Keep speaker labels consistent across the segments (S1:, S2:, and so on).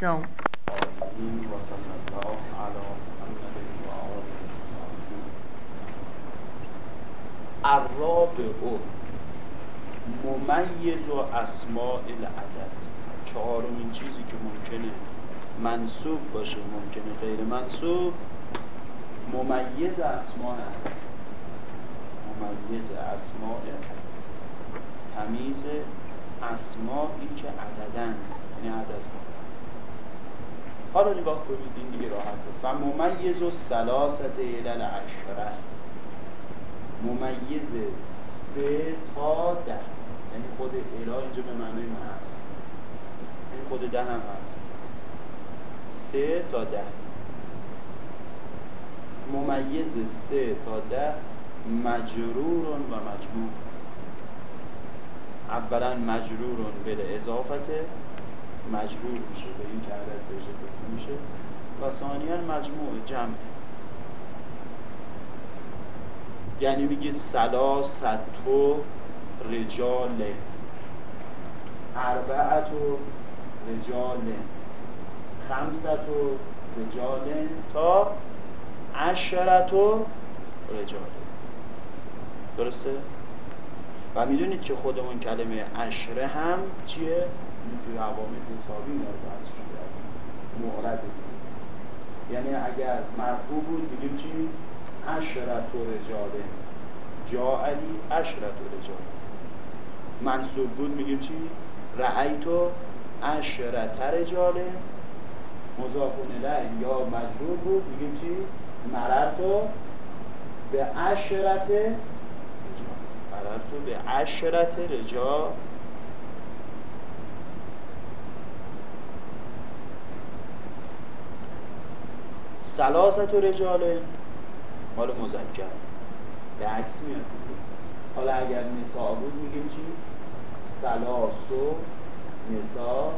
S1: Stone.
S2: آمین و صلی الله علی محمد و آله الرابع ممیز و اسماء العدد. چهارمین چیزی که ممکنه منصوب باشه ممکنه غیر منصوب ممیز اسماء ممیز اسماء تمیز اسمایی که عددن یعنی عدد حالا نگاه کنید این دیگه راحت و ممیز و سلاست علل عشره. ممیز سه تا ده. یعنی خود اله اینجا به معنی من هست. این خود ده هم هست. سه تا ده. ممیز سه تا ده مجرورون و مجموع. اولا مجرورون به اضافت مجرور میشه به این عدد بهش اضافه میشه. و ثانیا مجموع جمع. یعنی میگید سلاستو رجال. اربعتو رجال. خمستو رجال تا عشرتو رجال. درسته؟ و می‌دونید که خودمون کلمه عشره هم چیه؟ توی عوامل حسابی رو بحث شده یعنی اگر مرفوع بود میگیم چی؟ عشرت رجاله جا علی عشرت رجاله منصوب بود میگیم چی؟ رعیت و عشرت رجاله مضافون الیه یا مجرور بود میگیم چی؟ مررت و به عشرت مررت به عشرت رجال. سلاست و رجاله. مال مذکر. به عکس میاد. حالا اگر نسا بود میگیم چی؟ سلاس و نسا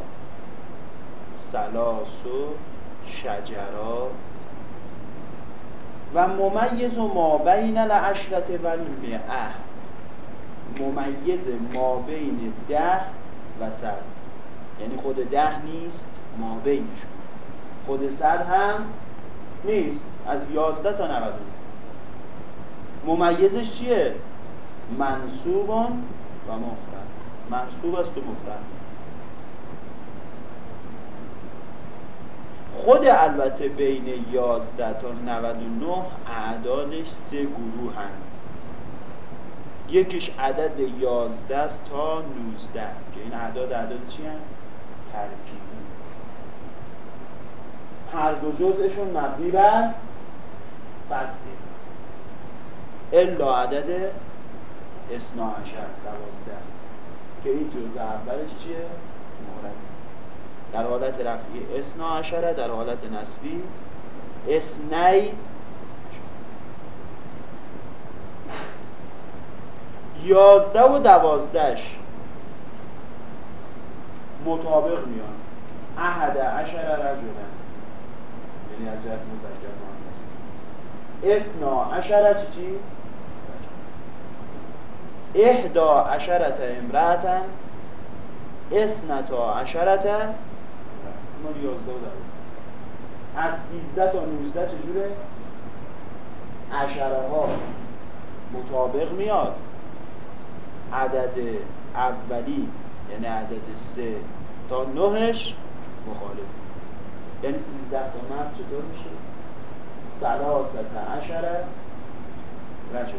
S2: سلاس و شجرا. و ممیز و ما بین و المئه ممیز ما بین ده و صد. یعنی خود ده نیست ما خود صد هم نیست از یازده تا نود ممیزش چیه؟ منصوبان و مفرد. منصوب است و مفرد. خود البته بین یازده تا 99 اعدادش سه گروه هست یکیش عدد یازده است تا 19 که این اعداد اعداد چی هست؟ ترکیبی هر دو جزءشون مبنی بر فتحه الا عدد اسنا عشر دوازده. که این جزء اولش چیه؟ مورد در حالت رفعی اسنا عشره در حالت نسبی اسنی یازده و دوازدهش مطابق میان. احد عشر رجلن. یعنی از جهت مذکر مؤنث اسنا عشره چی احدا عشرت امرأتن. اسنتا عشرت مال یازده و از سیزده تا نوزده چجوره عشره ها مطابق میاد. عدد اولی یعنی عدد سه تا نهش مخالف. یعنی سیزده تا مرد چطور میشه؟ سلاست عشره رجل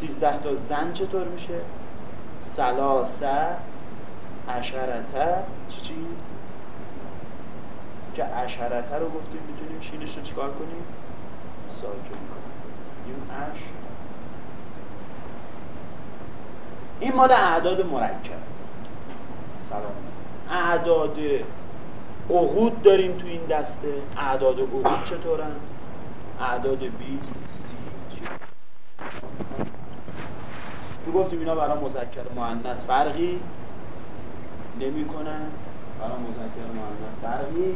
S2: سیزده تا زن چطور میشه؟ سلاسه عشرته چی چی؟ که عشرته رو گفتیم می‌تونیم شینش رو چیکار کنیم؟ ساکن کنیم این عشر این مال اعداد مرکب سلام اعداد عقود داریم تو این دسته. اعداد عقود چطورند اعداد 20 30 تو گفتیم اینا برای مذکر مؤنث فرقی نمی‌کنن. برای مذکر مؤنث فرقی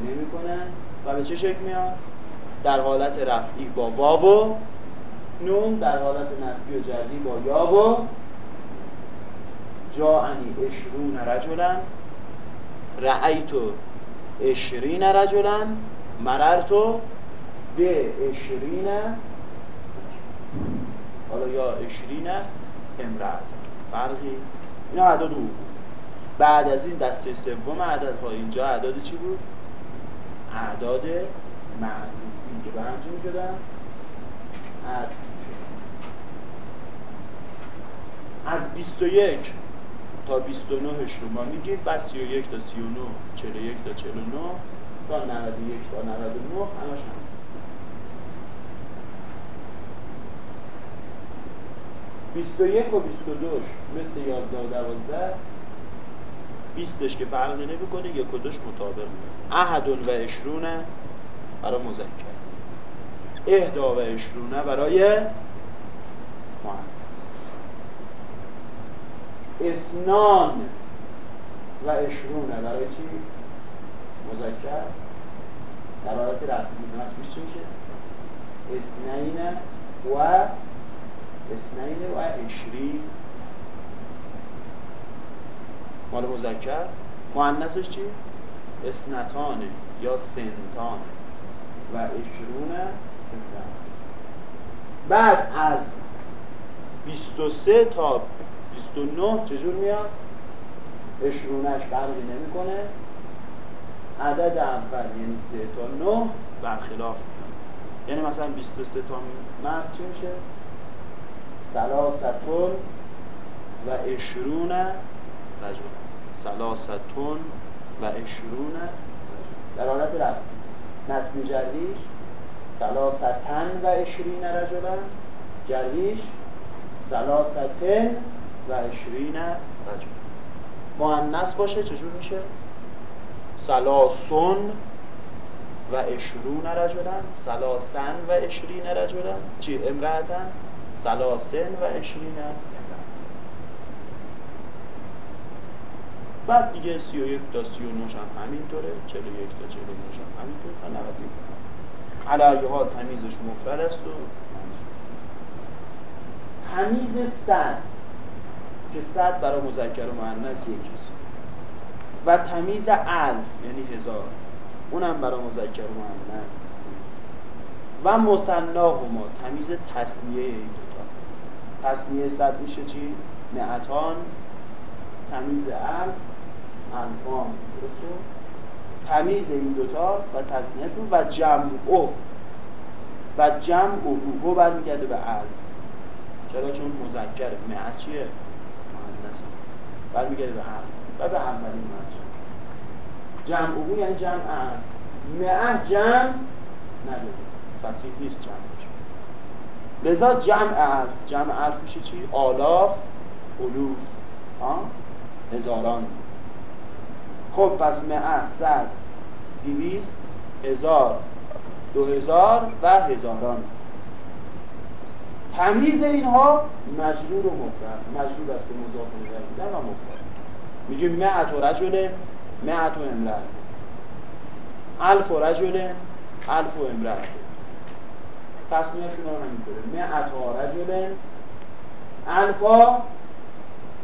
S2: نمی‌کنن. و به چه شکل میاد؟ در حالت رفعی با واو و نون در حالت نسبی و جری با یا و جاعنی اشرون رجلن رأیتو اشرین رجلا مررتو به اشرین حالا یا اشرین امرأت فرقی اینا عدد او بعد از این دسته سوم عدد ها اینجا اعداد چی بود؟ اعداد معدود اینجا به هم چی می‌شدن؟ از 21 تا 29 رو ما میگیم بعد 31 تا 39 41 تا 49 تا 91 تا 99 همش هم 21 و 22 مثل 11 و 12 20 که فرقی نمی‌کنه یک و دوش مطابق میاد احدون و اشرونه برای مذکر. اهدا و اشرونه برای اسنان و اشرونه برای چی؟ مذکر در حالت رفتی نصبش چی میشه؟ اسنین و اسنین و اشری مال مذکر معنیسش چی؟ اسنتانه یا سنتانه و اشرونه بعد از 23 تا 29 چجور میاد؟ اشرونش فرقی نمی‌کنه. عدد اول یعنی 3 تا 9 برخلاف میاد. یعنی مثلا 23 تا مرد چی میشه؟ سلاستون و اشرون رجل سلاستون و اشرون در حالت رفت. نسل جریش سلاستن و اشرین رجلن جریش سلاستن و اشرین رجل معنس باشه؟ چجور میشه؟ سلاسون و اشرون رجلن. سلاسن و اشرین رجلن. چی؟ امرأتن. سلاسن و اشرین بعد دیگه سی و یک تا سی و نوش هم همینطوره. چلو یک تا چلو نوش هم همینطور تا نوزی علیه حال تمیزش مفرد است و تمیز صد. که صد برای مذکر و مؤنث یکیست و تمیز الف یعنی هزار. اونم برای مذکر و مؤنث. و مصناهما تمیز تصنیه این دوتا تصنیه صد میشه چی؟ معتان تمیز الف انفان تمیز این دوتا و تصنیهشون و جمع او و جمع او او برمیگرده به الف. چرا؟ چون مذکر. معت چیه؟ مهندسه برمیگرده به الف و به اولین مرجع. جمع او یعنی جمع معت جمع نداره. فصیح نیست جمعش لذا جمع الف جمع الف میشه چی؟ آلاف علوف. هزاران. خب پس معه صد دیویست هزار دو هزار و هزاران. تمیز اینها مجرور و مفرد. مجرور است به مضاف بودن و مفرد. میگیم معت و رجل معت و امرأت. الف و رجل الف و امرأت. تصمیهشون هم همینطوره معت و رجل الفا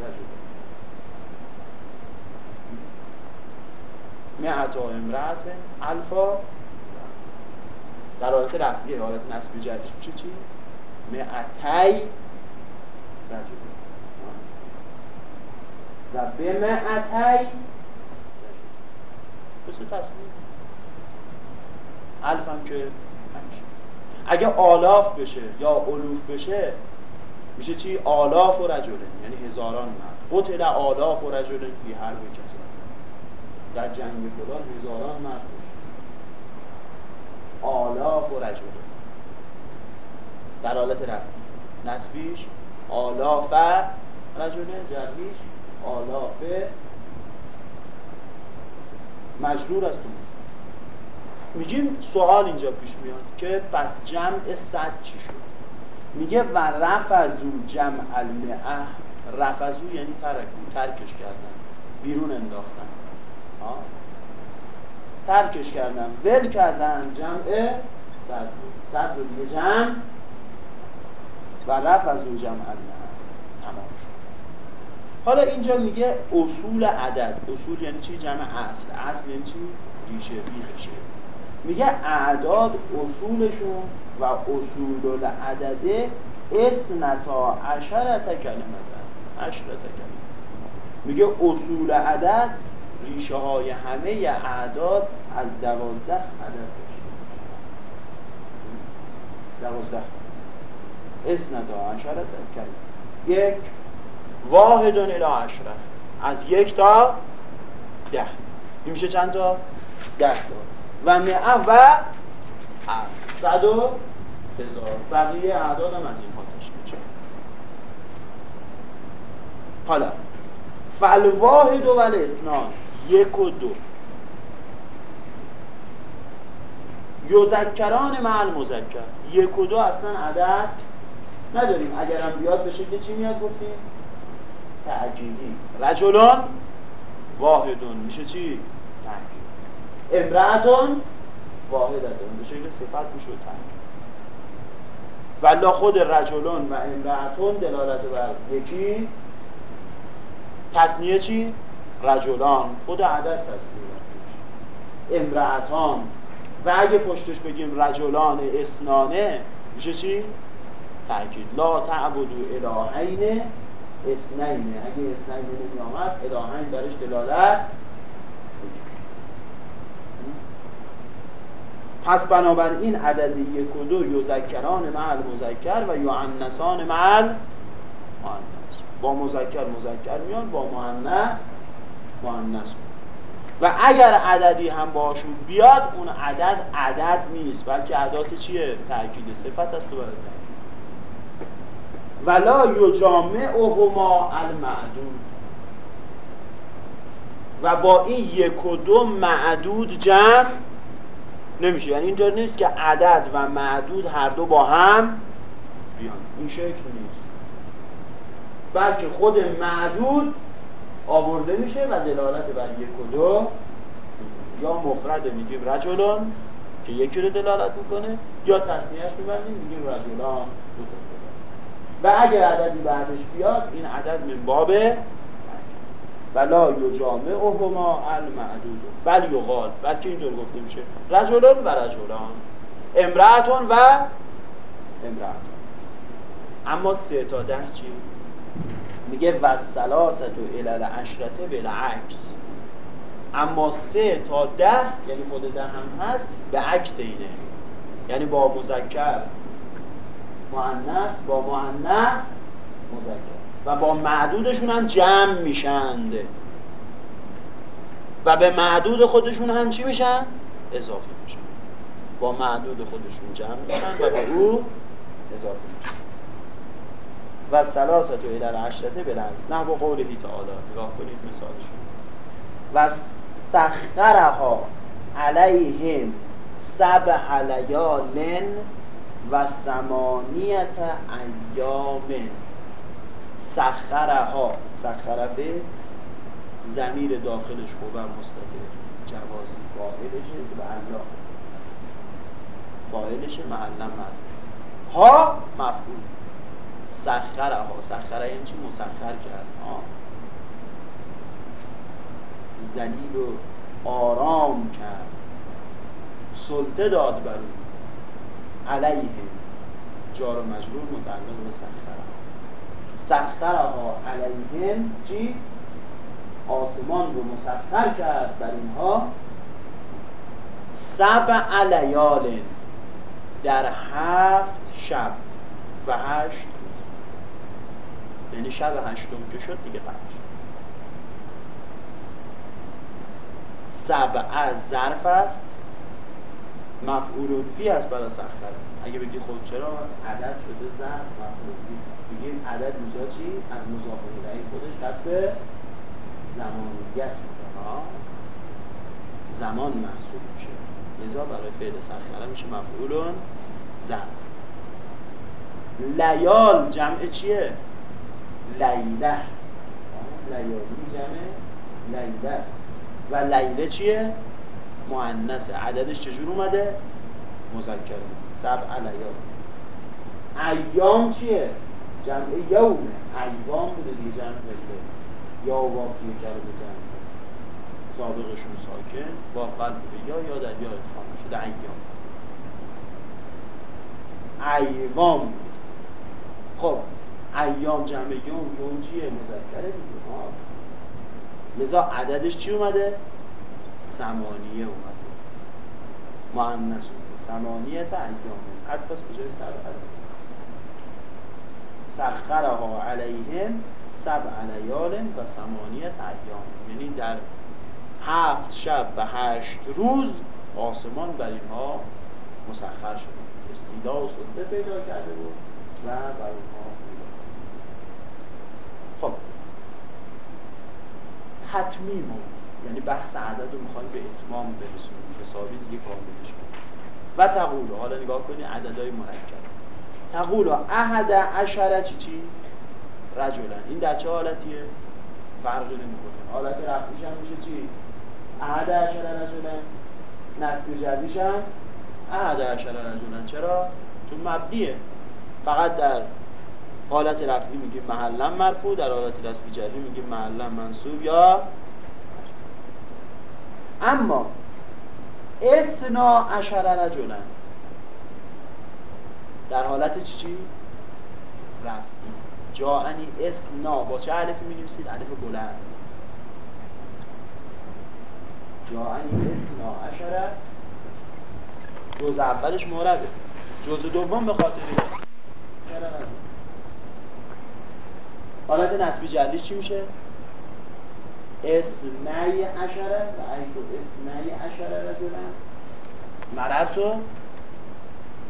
S2: رجل. معتا امرأت الفا در حالت رفعی حالت نسبی جرش میشه چی؟ معتی رجل و به معتی مثل تصمیم. الف هم که همیشه اگه آلاف بشه یا علوف بشه میشه چی؟ آلاف و رجله یعنی هزاران مرد. قتل آلاف و رجله فی هر کسی. در جنگ فلان هزاران مرد آلاف و رجل. در حالت رفت نسبیش آلاف رجله جرمیش آلاف مجرور است. میگیم سوال اینجا پیش میاد که پس جمع صد چی شد؟ میگه و رفضو جمع المعه رفضو یعنی ترکو ترکش کردن. بیرون انداختن. ترکش کردن. ول کردن. جمع صد صد رو دیگه جمع و رفت از اون جمع تمام شد. حالا اینجا میگه اصول عدد. اصول یعنی چی؟ جمع اصل. اصل یعنی چی؟ ریشه بیخشه میگه اعداد اصولشون و اصول العدده اسنتا عشرت کلمه عشرت کلمه میگه اصول عدد ریشه های همه اعداد از دوازده عدد دوازده. اسنتا عشرت کلمه. یک واحد الى عشره از یک تا ده. این میشه چند تا؟ ده تا. و مئه و صد و هزار. بقیه اعداد هم از اینها تشکیل شد حالا فالواحد و اسنان یک و دو. یوزکران مع المذکر. یک و دو اصلا عدد نداریم. اگرم بیاد بشه که چی میاد گفتیم؟ تعجیلی رجلان واحدون. میشه چی؟ تعجیلی امرأتون واحدتون. به شکل صفت میشه تعجیلی ولا خود رجلون و امرأتون دلالت بر یکی. تصنیه چی؟ رجلان. خود عدد تصنیه امرأتان. و اگه پشتش بگیم رجلان اسنانه میشه چی؟ تأکید. لا تعبدو الهین اسنینه اگه اسنین نمی آمد الهین درش دلالت پس بنابراین عدد یک و دو یوزکران مع المذکر و یعنسان مع مؤنث. با مذکر مذکر میان با مؤنث مؤنث. و اگر عددی هم باشون بیاد اون عدد عدد نیست بلکه عدات چیه؟ تأکید صفت است و برای ولا یجامعهما المعدود. و با این یک و دو معدود جمع نمیشه. یعنی اینطور نیست که عدد و معدود هر دو با هم بیان. این شکل نیست. بلکه خود معدود آورده میشه و دلالت بر یک و دو یا مفرد میگیم رجلان که یکی رو دلالت می‌کنه یا تصنیهش میبندیم میگیم رجلان. و اگر عددی بعدش بیاد این عدد من باب ولا یجامعهما المعدود. بل یقال. بلکه اینطور گفته میشه. رجلان و رجلان. امرأتون و امرأتون. اما سه تا ده چی؟ میگه و سلاست و علل عشرته بالعکس اما سه تا ده یعنی خود ده هم هست به عکس اینه. یعنی با مذکر. مؤنث با مؤنث مذکر و با معدودشون هم جمع میشند. و به معدود خودشون هم چی میشن؟ اضافه میشن. با معدود خودشون جمع میشن و به او اضافه میشن. و سلاست و الال عشرته بلنز نه با قوله تعالی. نگاه کنید مثالشون. و سخرها علیهم سبع لیالن و سمانیت ایام سخرها سخرفه زمیر داخلش خوبه مستطر جوازی فاعلشه و الله. فاعلشه معلم ها؟ مفعول سخرها سخره یعنی چی؟ مسخر کرد. ها زلیل و آرام کرد. سلطه داد بر اون. علیه جار و مجرور متعلق به سخره سخرها علیهم چی؟ آسمان رو مسخر کرد بر اینها. سبع علیال در هفت شب و هشت یعنی شب هشتم که شد دیگه قرار سبع ظرف است. مفعول فی است برای سخره اگه بگی خب چرا؟ از عدد شده ظرف مفعول فی. بگیم عدد اینجا چی؟ از مضاف الیه خودش دست زمانیت می‌کنه زمان محسوب میشه. لذا برای فعل سخره میشه مفعول ظرف لیال جمع چیه؟ لیله. لیالی جمع لیله است. و لیله چیه؟ مؤنث عددش چجور اومده؟ مذکر. سبع لیال ایام چیه؟ جمع یومه. ایام بوده دیگه جمع لیله یا واقعی کلمه جمع سابقشون ساکن. با قلب یا یا در یا ادخام شده. ایام. ایوام خب. ایام جمع یوم. یوم چیه؟ مذکره دیگه. لذا عددش چی اومده؟ سمانیه مؤنث اومده سمانیه تا ایام. عطف از کجای سر سخرها علیهم سبع لیال و سمانیت ایام. یعنی در هفت شب و هشت روز آسمان بر اینها مسخر شده. استیلا و سلطه پیدا کرده بود و بر اونها خب. حتمی ما یعنی بحث عدد رو می‌خوایم به اتمام برسونیم حسابی دیگه کاملش و تقول حالا نگاه کنید عددهای مرکب. تقول احد عشره چی چی؟ رجلن. این در چه حالتیه؟ فرقی نمی‌کنه. حالت رفعیش هم میشه چی؟ احد عشره رجلن. نسل جدیش هم احد عشره رجلن. چرا؟ چون مبدیه فقط در حالت رفعی میگیم محلا مرفوع در حالت رسمی جری میگیم محلا منصوب یا اما اسنا عشر رجلن در حالت چی چی؟ رفعی جاعنی اسنا. با چه علفی می نویسید؟ علف بلند. جاعنی اسنا عشر. جز اولش مورده. جز دوم به خاطر حالت نسبی جلیش چی میشه؟ اسنی عشره و ایتو اسنی عشره رجلن مرتو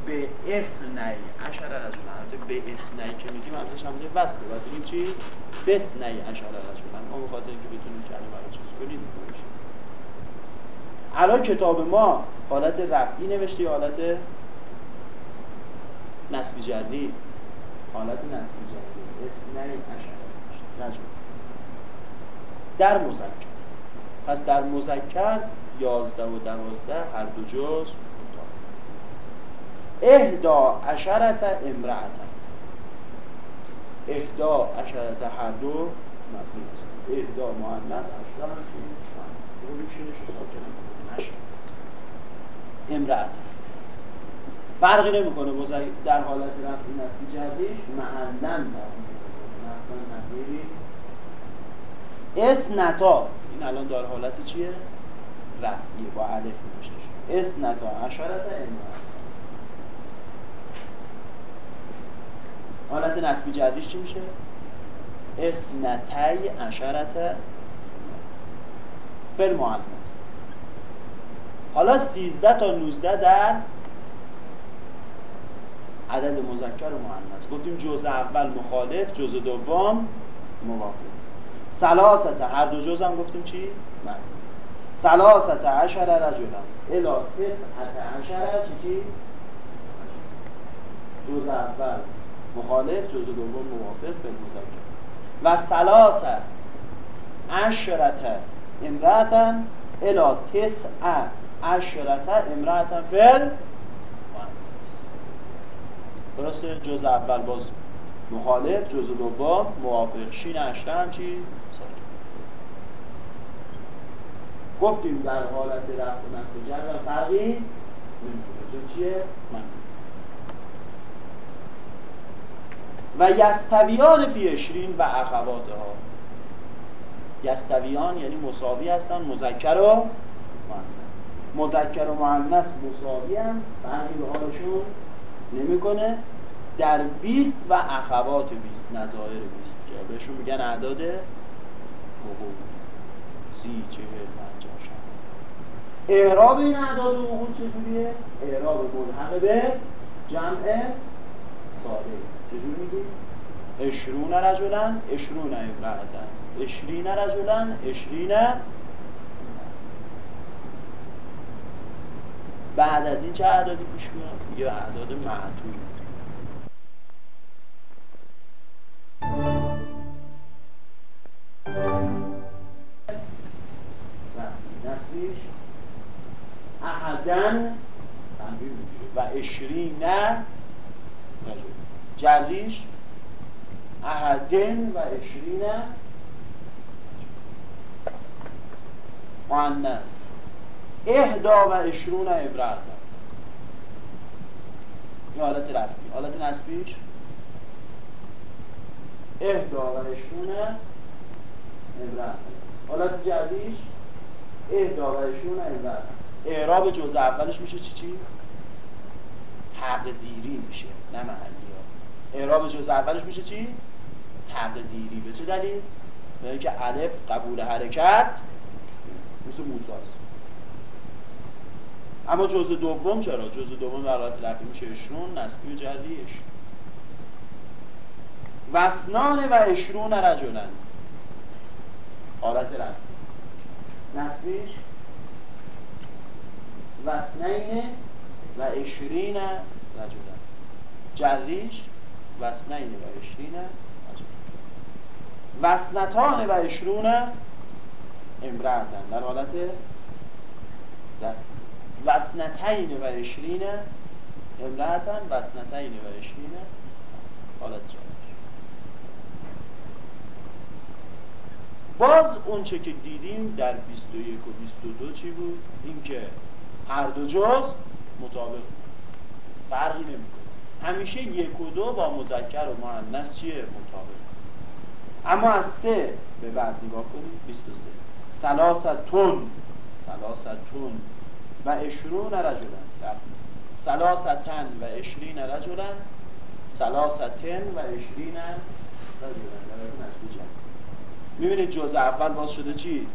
S2: به اسنی عشره رجلن به اسنی که میگیم همزش همزه وصله. باید بگیم چی؟ بسنی عشره رجلن ما بخاطر اینکه بتونیم کلمه رو چیز کنیم الان کتاب ما حالت رفعی نوشته یا حالت نسبی جلی حالت نسبی جلی اسنی عشره رجل در مذکر. پس در مذکر یازده و دوازده هر دو جز اهدا عشرت امرأتا اهدا عشرت هر دو مبنی است. اهدا مؤنث عشرت امرأتا فرقی نمی‌کنه. در حالت رفعی نسبی جدیش محلن اسنتا این الان دار حالت چیه؟ رفعیه با علف نوشته شده اسنتا عشرت امرأتا حالت نسبی جدیش چی میشه؟ اسنتی عشرت فل معنیس حالا سیزده تا نوزده در عدد مذکر و مؤنث گفتیم جز اول مخالف جز دوم موافق سلاست هر دو جز هم گفتیم چی؟ من سلاست عشر رجلا الا تسعت عشر چی چی؟ جز اول مخالف جز دوم موافق به مذکر و سلاس عشرت امرأتا الا تسع عشرت امرأتا فل درسته جز اول باز مخالف جز دوم موافق شین عشره هم چی؟ گفتیم در حالت رفت و نصف جر فرقی نمی‌کنه. چیه؟ من. و یستویان فی اشرین و اخوات ها یستویان یعنی مساوی هستن مذکر و مؤنث. مذکر و مؤنث مساوی هم فرقی به حالشون نمی‌کنه. در 20 و اخوات 20 نظاهر 20 که بهشون میگن اعداد حقوق. سی چهل اعراب این اعداد حقوق چجوریه؟ اعراب ملحق به جمع ساده چجور میگی؟ اشرون رجلن اشرون امرأتن اشرین رجلن اشرین بعد از این چه اعدادی پیش میاد؟ یه اعداد معطول اشرین جلیش احدن و اشرین مؤنث. اهدا و اشرون ابرهتن این حالت رفتی حالت نسبیش؟ اهدا و اشرون ابرهتن حالت جدیش اهدا و اشرون ابرهتن اعراب جز اولش میشه چی چی؟ تقدیری میشه نه محلی ها. اعراب جز اولش میشه چی؟ تقدیری به چه دلیل؟ به اینکه الف قبول حرکت مثل موساست اما جزء دوم چرا؟ جزء دوم در حالت لفظی میشه اشرون نسبی و جریش وسنان و اشرون رجلن. حالت رفتی نسبیش؟ وسنین و اشرین رجلن جریش وسنین و اشرین وسنتان و اشرون امرأتن. در حالت در وسنتین و اشرین امرأتن وسنتین و اشرین حالت جامعه باز اونچه که دیدیم در 21 و 22 چی بود؟ اینکه هر دو جز مطابق فرقی نمی‌کنه. همیشه یک و دو با مذکر و مؤنث چیه؟ مطابق. اما از سه به بعد نگاه کنید 23 سلاستون سلاستون و اشرون رجلن. سلاستن و اشرین رجلن. سلاستن و اشرین رجلن. می‌بینید جز اول باز شده چی؟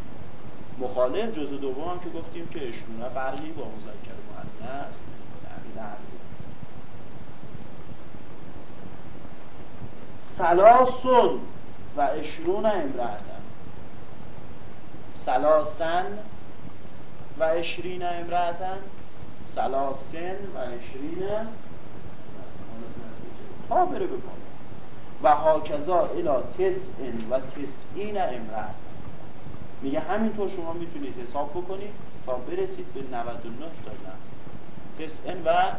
S2: مخالف. جز دوم هم که گفتیم که اشرون فرقی با مذکر. مؤنث سلاسون و اشرون امرأتن. سلاسن و اشرین امرأتن. سلاسن و اشرین تا بره بکن و هاکزا الا تسعن و تسعین امرأت میگه همینطور شما می‌تونید حساب بکنید تا برسید به 99 تا تسعن و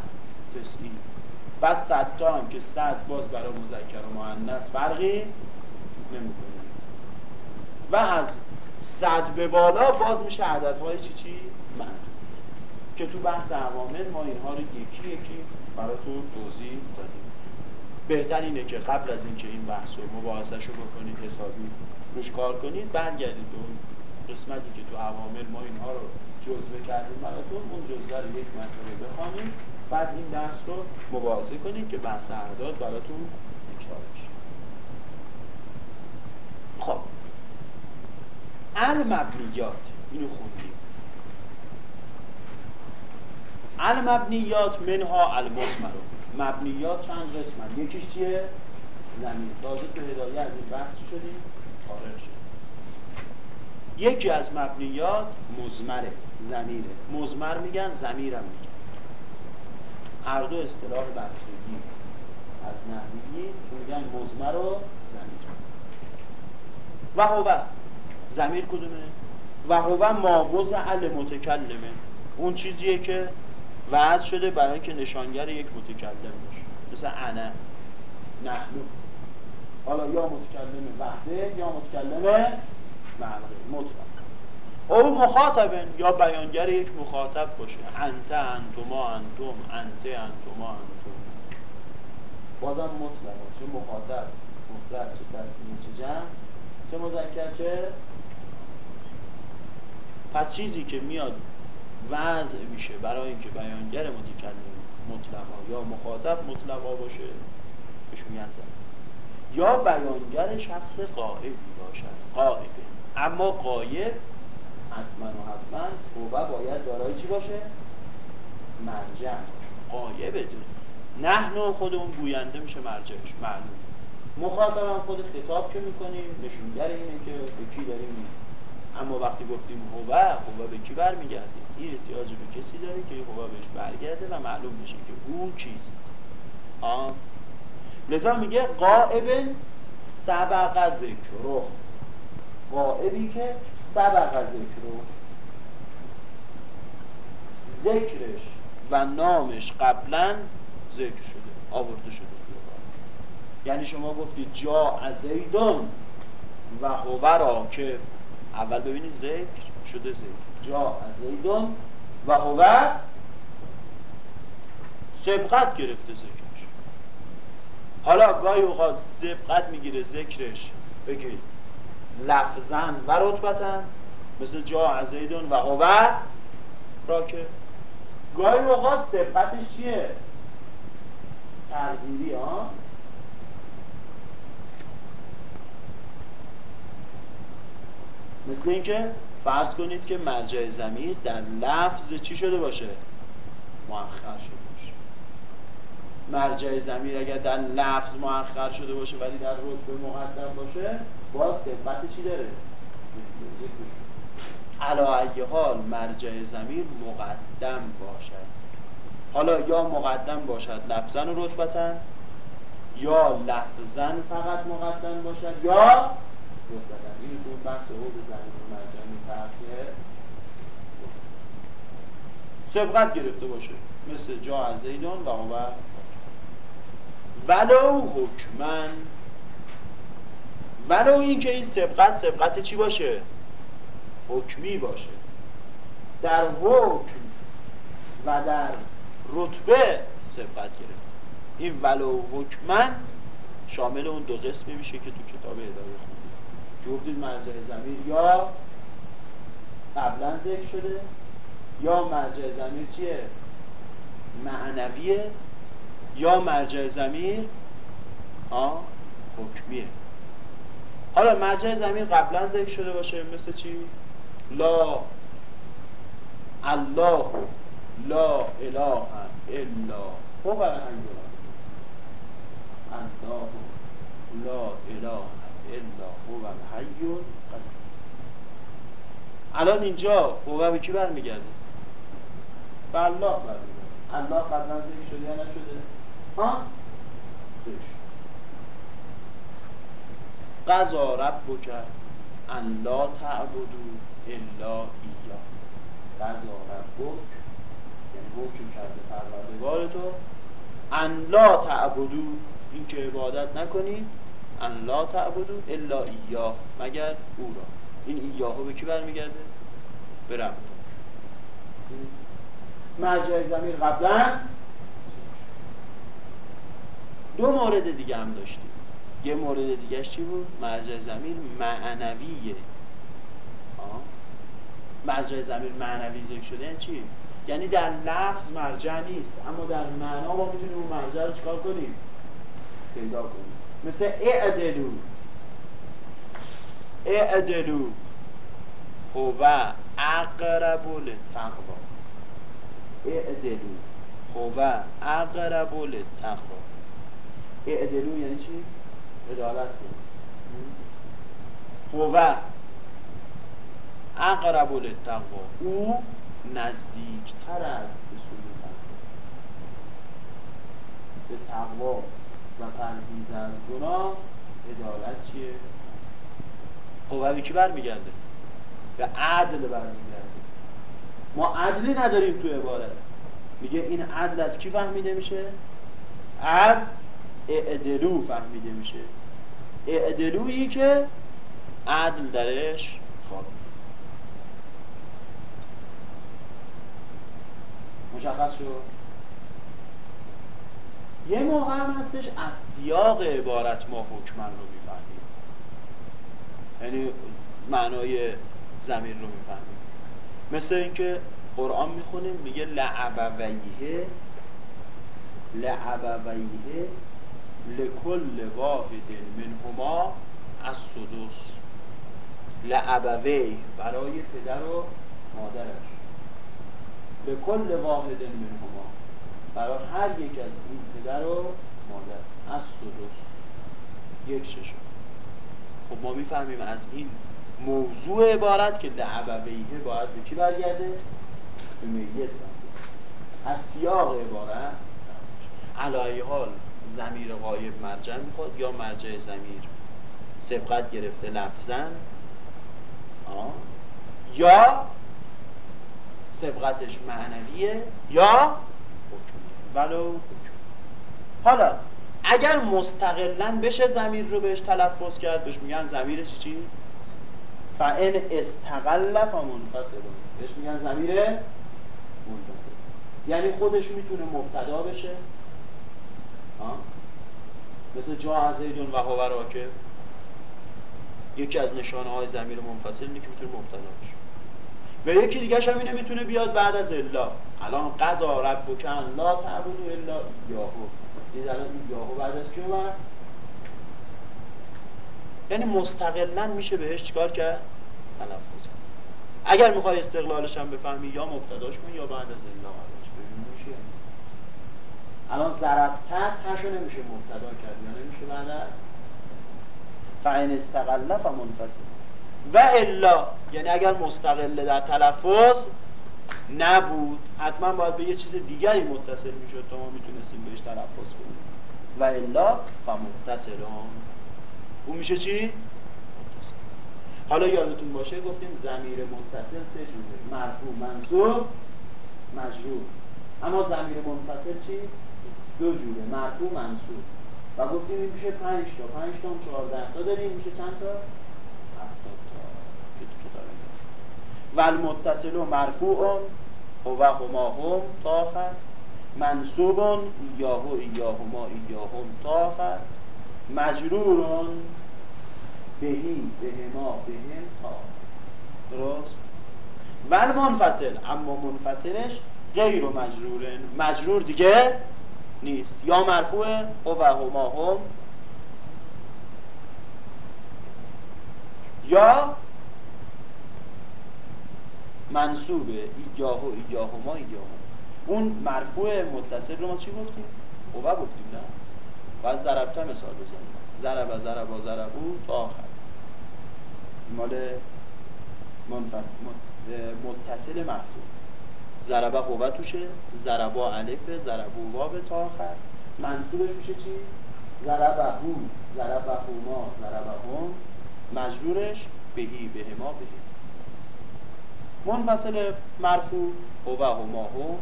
S2: تسعین. بعد صد تا هم که صد باز برای مذکر و مؤنث فرقی نمی‌کنه. و از صد به بالا باز میشه عددهای چی چی؟ من. که تو بحث عوامل ما اینها رو یکی یکی براتون توضیح دادیم. بهتر اینه که قبل از اینکه این بحث رو مباحثش رو بکنید حسابی روش کار کنید برگردید اون قسمتی که تو عوامل ما اینها رو جزوه کردیم. براتون اون جزوه رو یک مرتبه بخوانید بعد این درس رو مباحثه کنید که بحث اعداد براتون تکرار بشه. خب. المبنیات. اینو خوندیم. المبنیات منها المثمر مبنیات چند قسمن یکیش چیه؟ زمین. تازه به هدایه از این بحث شدیم. خارج یکی از مبنیات مزمره زمیره مزمر میگن زمیرم میگن. هر دو اصطلاح بحثی از نحویی میگن مزمر و زمیر و هو زمیر کدومه؟ و هو ما ال متکلمه اون چیزیه که وضع شده برای که نشانگر یک متکلم باشه. مثل انا نحنو. حالا یا متکلم وحده یا متکلم مطلق. او مخاطبن یا بیانگر یک مخاطب باشه. انت انتما انتم انت انتما انتم. بازم مطلق چه مخاطب مفرد چه تصمیم چه جمع. چه مذکر چه؟ پس چیزی که میاد وضع میشه برای اینکه بیانگر متکلم مطلقا یا مخاطب مطلقا باشه بهش میگن یا بیانگر شخص قائبی باشد قائبه اما قایب حتما و حتما توبه باید دارای چی باشه؟ مرجع. قایبه نحن خودمون گوینده میشه مرجعش معلوم. مخاطبم خود خطاب که می‌کنیم نشونگر اینه که به کی داریم میگیم. اما وقتی گفتیم هوه هوه به کی برمیگرده؟ این احتیاج به کسی داره که هوه بهش برگرده و معلوم میشه که او کیست آه. لذا میگه قائب سبق ذکر. قائبی که سبق ذکر ذکرش و نامش قبلا ذکر شده آورده شده. یعنی شما گفتید جا زیدون و هو را که اول ببینید ذکر شده زید جا زیدون و هو سبقت گرفته ذکرش. حالا گاهی اوقات سبقت می‌گیره ذکرش. بگید. لفظن و رتبتن مثل جا زیدون و هو راکه گاهی اوقات سبقتش چیه؟ تقدیری ها مثل اینکه فرض کنید که مرجع زمیر در لفظ چی شده باشه؟ مؤخر شده باشه. مرجع زمیر اگر در لفظ مؤخر شده باشه ولی در رتبه مقدم باشه باز صفت چی داره؟ علا حال مرجع زمیر مقدم باشد. حالا یا مقدم باشد لفظن و رتبتن یا لفظن فقط مقدم باشد یا رتبتن این تو بحث حوض زمین و مرجع میفرقه سبقت گرفته باشه. مثل جا از زیدان و ولو حکمن. ولو اینکه این سبقت سبقت چی باشه؟ حکمی باشه. در حکم و در رتبه سبقت گرفت. این ولو حکمن شامل اون دو قسمی میشه که تو کتاب اداره خوندید گفتید مرجع زمیر یا قبلا ذکر شده یا مرجع زمیر چیه؟ معنویه یا مرجع زمیر ها حکمیه. حالا مرجع زمیر قبلا ذکر شده باشه مثل چی؟ لا الله لا اله الا هو. الله لا اله الا هو الحی الان اینجا هو به کی برمیگرده؟ به الله برمیگرده. الله قبلا ذکر شده یا نشده؟ ها؟ قضا رب کرد ان لا تعبدو الا ایا قضا رب یعنی حکم کرده پروردگار تو. ان لا تعبدو این که عبادت نکنید ان لا تعبدو الا ایا مگر او را. این ایاهو به کی برمیگرده؟ به رب. مرجع زمین قبلا دو مورد دیگه هم داشتیم. یه مورد دیگهش چی بود؟ مرجع زمین معنویه مرجع زمین معنوی ذکر شده یعنی چی؟ یعنی در لفظ مرجع نیست اما در معنا ما می‌تونیم اون مرجع رو چکار کنیم؟ پیدا کنیم مثل اعدلو اعدلو هو اقرب للتقوا اعدلو هو اقرب للتقوا اعدلو یعنی چی؟ عدالت کنیم هو اقرب للتقوا او نزدیکتر از به به تقوا و پرهیز از گناه عدالت چیه؟ خب کی برمیگرده؟ به عدل برمیگرده. ما عدلی نداریم تو عبارت. میگه این عدل از کی فهمیده میشه؟ عدل اعدلو فهمیده میشه. اعدلویی که عدل درش خواب. مشخص شد؟ یه موقع هم هستش از سیاق عبارت ما حکمن رو می‌فهمیم. یعنی معنای زمین رو می‌فهمیم. مثل اینکه قرآن می‌خونیم میگه لعبویه لعبویه لکل واحد منهما از سدوس لعبوی برای پدر و مادرش. به کل واحد منهما. برای هر یک از این پدر و مادر. از سدوس یک ششم. خب ما می‌فهمیم از این موضوع عبارت که لعبویه باید به کی برگرده؟ به میت از سیاق عبارت. علایه حال. زمیر غایب مرجع می‌خواد یا مرجع زمیر سبقت گرفته لفظن یا سبقتش معنویه یا ولو حالا اگر مستقلا بشه زمیر رو بهش تلفظ کرد بهش میگن زمیر چی چی؟ فان استقل فمنفصل. بهش میگن زمیر منفصل. یعنی خودش می‌تونه مبتدا بشه. مثل جا زیدون و هو که یکی از نشانه های زمیر منفصل اینه که می‌تونه مبتدا بشه. و یکی دیگه هم اینه می‌تونه بیاد بعد از الا. الان قضا رب کن لا تعبدو الا یاهو این الان این یاهو بعد از کی اومد یعنی مستقلا میشه بهش چیکار کرد؟ تلفظ اگر می‌خوای استقلالش هم بفهمی یا مبتداش کن یا بعد از الا. الان ضربتر تشو نمیشه مبتدا کرد یا نمیشه بعد از؟ فعین استقله فمنفصل و الا یعنی اگر مستقله در تلفظ نبود حتما باید به یه چیز دیگری متصل می‌شد تا ما می‌تونستیم بهش تلفظ کنیم. و الا فمتصلان اون میشه چی؟ متصل. حالا یادتون باشه گفتیم زمیر متصل سه جوره مرفوع منصوب مجرور. اما زمیر منفصل چی؟ دو جوره مرفوع منصوب و گفتیم این میشه 5 تا. 5 تا 14 تا داریم. میشه چند تا؟ 70 تا. و المتصل مرفوع و هما هم تا آخر منصوب ایاهو ایاهما ایاهم تا آخر مجرور بهی بهما بهم تا درست؟ و منفصل اما منفصلش غیر مجرور مجرور دیگه؟ نیست. یا مرفوع او و هما هم یا منصوب. ایجاهو ایجاهما ایجاهما اون مرفوع متصل رو ما چی گفتیم؟ او گفتیم نه؟ باید ضربته مثال بزنیم. ضرب ضرب و ضربو تا آخر. مال متصل مرفوع. ضربه قوه توشه ضربا علفه ضربو تا آخر. منصوبش میشه چی؟ ضربه هو ضربه هما ضربه هم. مجرورش بهی به بهی. منفصل مرفوع هو هما هم.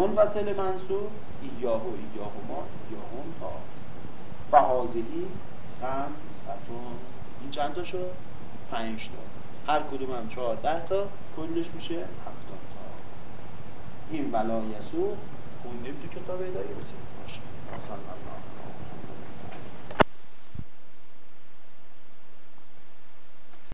S2: منفصل منصوب ایاهو ایاهما ایاهم تا فهازهی خم ستون. این چند تا شد؟ پنج تا هر کدوم هم چهار ده تا. کلش میشه این ولا یسو خوندیم تو کتاب ادایی بسید باشه